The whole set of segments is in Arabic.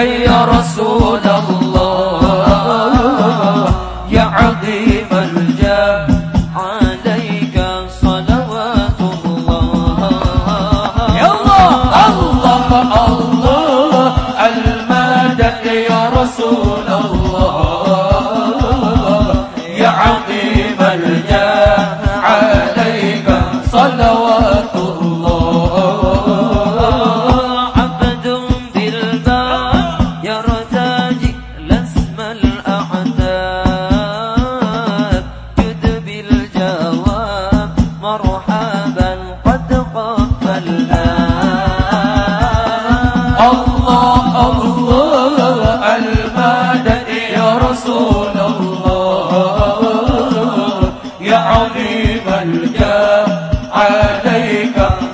حي يا رسول الله يا عظيم الجاه عليك صلوات الله. يا الله! الله الله المدد يا رسول الله. يا عظيم الجاه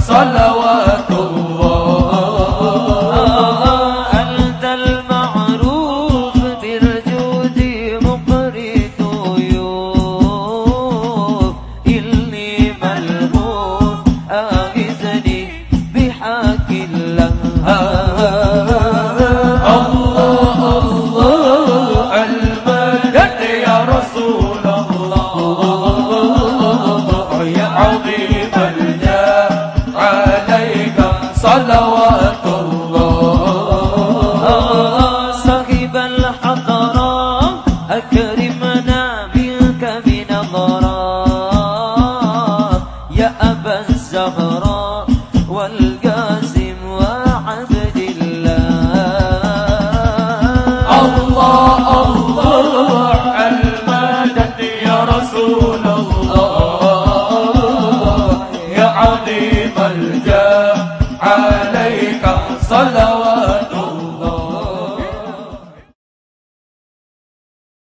صلوات الله. أنت المعروف بالجود مقري ضيوف إني ملهوف آخذني بحق الله. الله الله المدد يا رسول الله. يا عظيم صلوات الله. صاحب الحضرة أكرمنا منك بنظرة يا أبا الزهراء والقاسم وعبد الله. الله الله المدد يا رسول الله. عليك صلوات الله